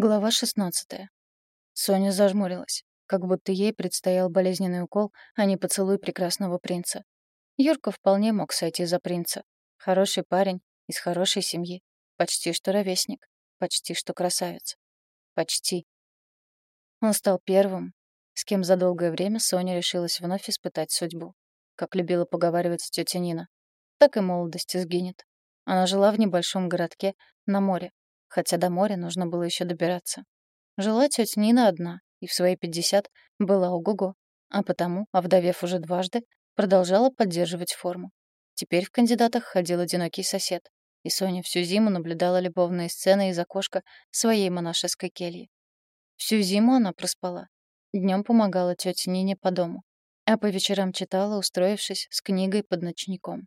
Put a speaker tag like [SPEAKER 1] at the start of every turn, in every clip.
[SPEAKER 1] Глава 16. Соня зажмурилась, как будто ей предстоял болезненный укол, а не поцелуй прекрасного принца. Юрка вполне мог сойти за принца. Хороший парень, из хорошей семьи. Почти что ровесник. Почти что красавец. Почти. Он стал первым, с кем за долгое время Соня решилась вновь испытать судьбу. Как любила поговаривать тетя Нина. Так и молодость сгинет. Она жила в небольшом городке на море, хотя до моря нужно было еще добираться. Жила тетя Нина одна, и в свои 50 была ого-го, а потому, овдовев уже дважды, продолжала поддерживать форму. Теперь в кандидатах ходил одинокий сосед, и Соня всю зиму наблюдала любовные сцены из окошка своей монашеской кельи. Всю зиму она проспала. Днем помогала тете Нине по дому, а по вечерам читала, устроившись с книгой под ночником.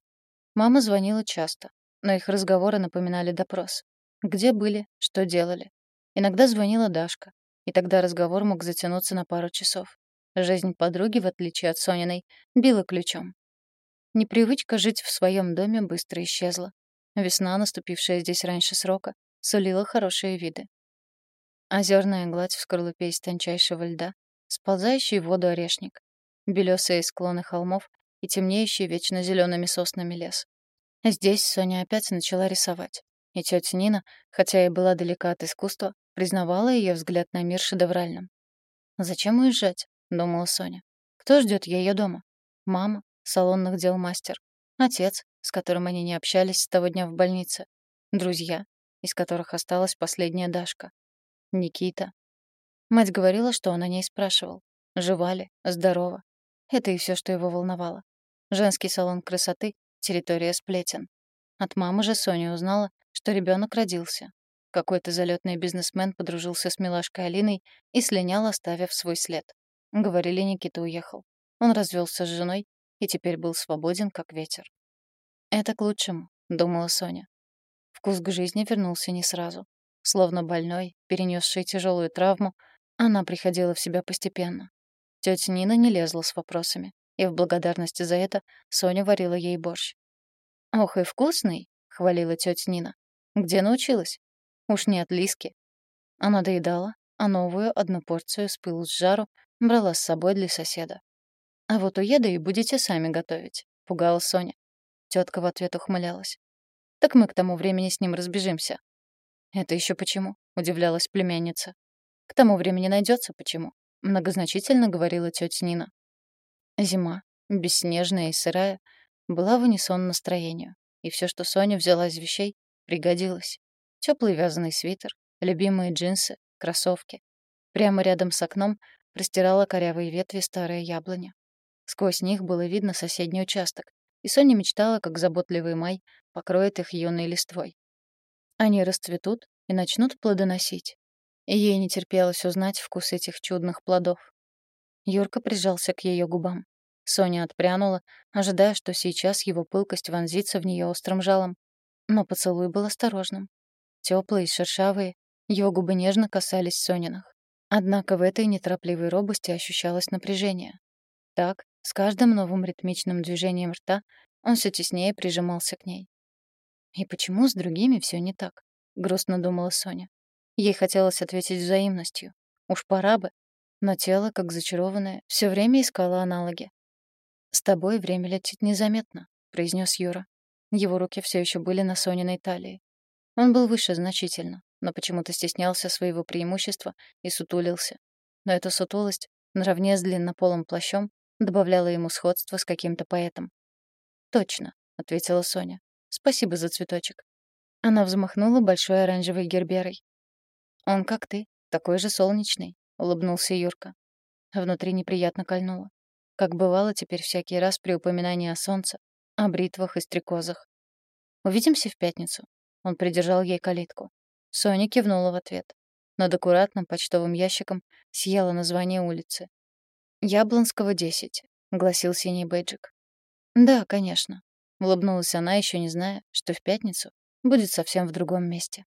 [SPEAKER 1] Мама звонила часто, но их разговоры напоминали допрос. Где были, что делали. Иногда звонила Дашка, и тогда разговор мог затянуться на пару часов. Жизнь подруги, в отличие от Сониной, била ключом. Непривычка жить в своем доме быстро исчезла. Весна, наступившая здесь раньше срока, сулила хорошие виды. Озерная гладь в скорлупе из тончайшего льда, сползающий в воду орешник, белесые склоны холмов и темнеющий вечно зелеными соснами лес. Здесь Соня опять начала рисовать. И тетя Нина, хотя и была далека от искусства, признавала ее взгляд на мир шедевральным. «Зачем уезжать?» — думала Соня. «Кто ждет ее дома? Мама, салонных дел мастер. Отец, с которым они не общались с того дня в больнице. Друзья, из которых осталась последняя Дашка. Никита. Мать говорила, что он о ней спрашивал. Жива ли? Здорова? Это и все, что его волновало. Женский салон красоты — территория сплетен. От мамы же Соня узнала, что ребенок родился. Какой-то залетный бизнесмен подружился с милашкой Алиной и слинял, оставив свой след. Говорили, Никита уехал. Он развелся с женой и теперь был свободен, как ветер. «Это к лучшему», — думала Соня. Вкус к жизни вернулся не сразу. Словно больной, перенесший тяжелую травму, она приходила в себя постепенно. Тетя Нина не лезла с вопросами, и в благодарности за это Соня варила ей борщ. «Ох и вкусный!» — хвалила тетя Нина. Где научилась? Уж не от Лиски. Она доедала, а новую одну порцию с пылу с жару брала с собой для соседа. «А вот уеду и будете сами готовить», — пугала Соня. Тетка в ответ ухмылялась. «Так мы к тому времени с ним разбежимся». «Это еще почему?» — удивлялась племянница. «К тому времени найдется почему», — многозначительно говорила тетя Нина. Зима, бесснежная и сырая, была в унисон настроению, и все, что Соня взяла из вещей, Пригодилось. Теплый вязаный свитер, любимые джинсы, кроссовки. Прямо рядом с окном простирала корявые ветви старая яблоня. Сквозь них было видно соседний участок, и Соня мечтала, как заботливый май покроет их юной листвой. Они расцветут и начнут плодоносить. И ей не терпелось узнать вкус этих чудных плодов. Юрка прижался к ее губам. Соня отпрянула, ожидая, что сейчас его пылкость вонзится в нее острым жалом, но поцелуй был осторожным. Теплые, шершавые, его губы нежно касались Сониных. Однако в этой неторопливой робости ощущалось напряжение. Так, с каждым новым ритмичным движением рта он все теснее прижимался к ней. «И почему с другими все не так?» — грустно думала Соня. Ей хотелось ответить взаимностью. Уж пора бы. Но тело, как зачарованное, все время искало аналоги. «С тобой время летит незаметно», — произнес Юра. Его руки все еще были на Сониной талии. Он был выше значительно, но почему-то стеснялся своего преимущества и сутулился. Но эта сутулость, наравне с длиннополым плащом, добавляла ему сходство с каким-то поэтом. «Точно», — ответила Соня. «Спасибо за цветочек». Она взмахнула большой оранжевой герберой. «Он как ты, такой же солнечный», — улыбнулся Юрка. Внутри неприятно кольнуло. Как бывало теперь всякий раз при упоминании о солнце, о бритвах и стрекозах. «Увидимся в пятницу». Он придержал ей калитку. Соня кивнула в ответ. Над аккуратным почтовым ящиком сияло название улицы. «Яблонского, 10», — гласил синий бейджик. «Да, конечно», — улыбнулась она, еще не зная, что в пятницу будет совсем в другом месте.